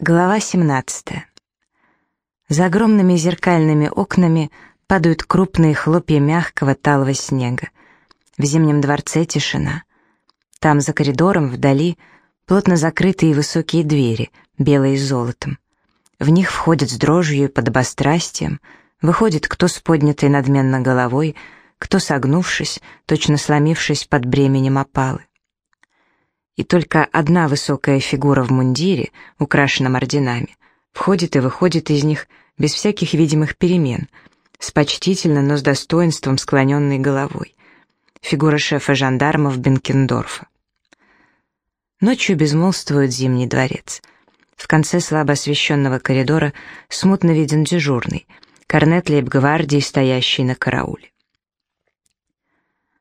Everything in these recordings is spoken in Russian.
Глава 17. За огромными зеркальными окнами падают крупные хлопья мягкого талого снега. В зимнем дворце тишина. Там, за коридором, вдали, плотно закрытые высокие двери, белые с золотом. В них входят с дрожью и подобострастием, выходит кто с поднятой надменно головой, кто согнувшись, точно сломившись под бременем опалы и только одна высокая фигура в мундире, украшенном орденами, входит и выходит из них без всяких видимых перемен, с почтительно, но с достоинством склоненной головой. Фигура шефа жандармов Бенкендорфа. Ночью безмолвствует Зимний дворец. В конце слабо освещенного коридора смутно виден дежурный, корнет лейб-гвардии, стоящий на карауле.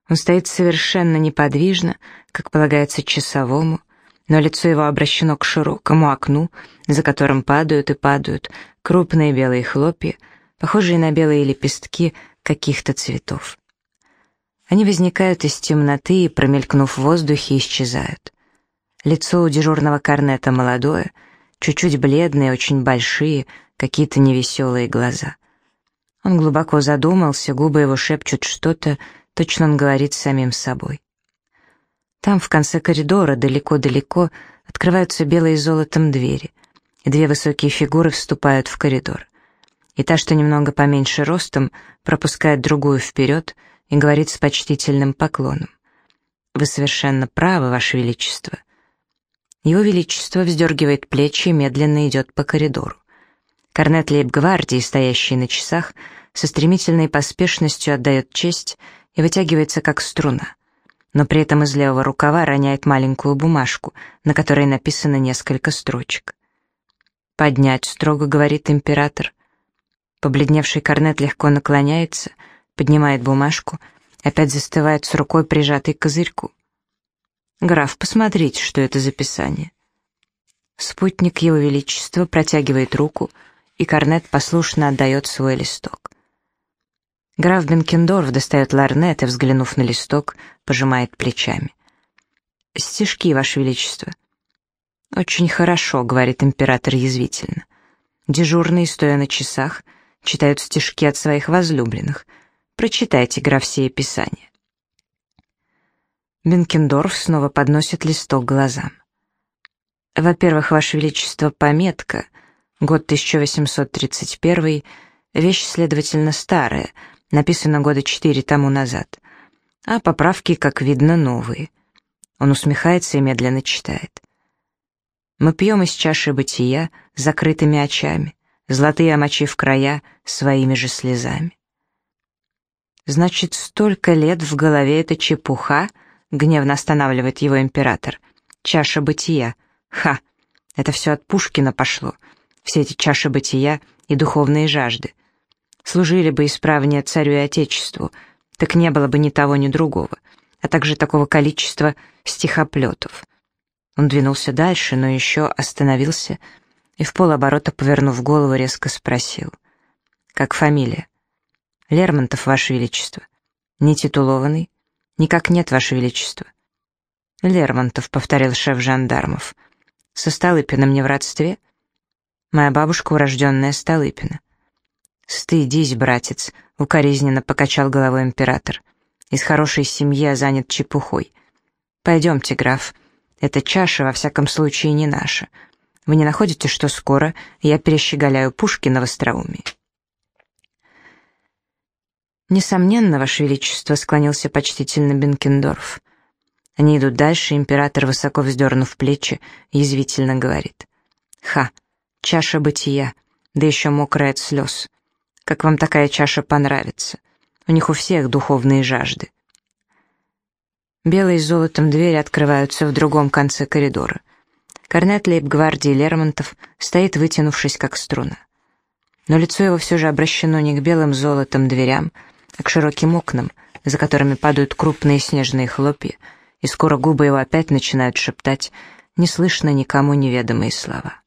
Он стоит совершенно неподвижно, как полагается часовому, но лицо его обращено к широкому окну, за которым падают и падают крупные белые хлопья, похожие на белые лепестки каких-то цветов. Они возникают из темноты и, промелькнув в воздухе, исчезают. Лицо у дежурного корнета молодое, чуть-чуть бледные, очень большие, какие-то невеселые глаза. Он глубоко задумался, губы его шепчут что-то, Точно он говорит с самим собой. Там, в конце коридора, далеко-далеко, открываются белые золотом двери, и две высокие фигуры вступают в коридор. И та, что немного поменьше ростом, пропускает другую вперед и говорит с почтительным поклоном. «Вы совершенно правы, Ваше Величество». Его Величество вздергивает плечи и медленно идет по коридору. Корнет лейб-гвардии, стоящий на часах, со стремительной поспешностью отдает честь и вытягивается как струна. Но при этом из левого рукава роняет маленькую бумажку, на которой написано несколько строчек. «Поднять», — строго говорит император. Побледневший корнет легко наклоняется, поднимает бумажку, опять застывает с рукой, прижатой к козырьку. «Граф, посмотрите, что это за писание». Спутник Его Величества протягивает руку, и корнет послушно отдает свой листок. Граф Бенкендорф достает ларнет и, взглянув на листок, пожимает плечами. «Стишки, Ваше Величество». «Очень хорошо», — говорит император язвительно. Дежурные, стоя на часах, читают стишки от своих возлюбленных. Прочитайте, граф, сие писание. Бенкендорф снова подносит листок глазам. Во-первых, Ваше Величество, пометка, год 1831, вещь, следовательно, старая — написано года четыре тому назад, а поправки, как видно, новые. Он усмехается и медленно читает. Мы пьем из чаши бытия закрытыми очами, золотые омочив края своими же слезами. Значит, столько лет в голове эта чепуха, гневно останавливает его император. Чаша бытия. Ха! Это все от Пушкина пошло. Все эти чаши бытия и духовные жажды служили бы исправнее царю и отечеству, так не было бы ни того, ни другого, а также такого количества стихоплетов. Он двинулся дальше, но еще остановился и в полоборота, повернув голову, резко спросил. «Как фамилия?» «Лермонтов, Ваше Величество». «Не титулованный?» «Никак нет, Ваше Величество». «Лермонтов», — повторил шеф жандармов. «Со Столыпиным не в родстве?» «Моя бабушка урожденная Столыпина». «Стыдись, братец», — укоризненно покачал головой император. «Из хорошей семьи занят чепухой. Пойдемте, граф. Эта чаша, во всяком случае, не наша. Вы не находите, что скоро я перещеголяю Пушкина в остроумии?» «Несомненно, Ваше Величество», — склонился почтительно Бенкендорф. Они идут дальше, император, высоко вздернув плечи, язвительно говорит. «Ха! Чаша бытия, да еще мокрая от слез как вам такая чаша понравится. У них у всех духовные жажды. Белые с золотом двери открываются в другом конце коридора. Корнет лейб-гвардии Лермонтов стоит, вытянувшись, как струна. Но лицо его все же обращено не к белым золотом дверям, а к широким окнам, за которыми падают крупные снежные хлопья, и скоро губы его опять начинают шептать неслышно никому неведомые слова.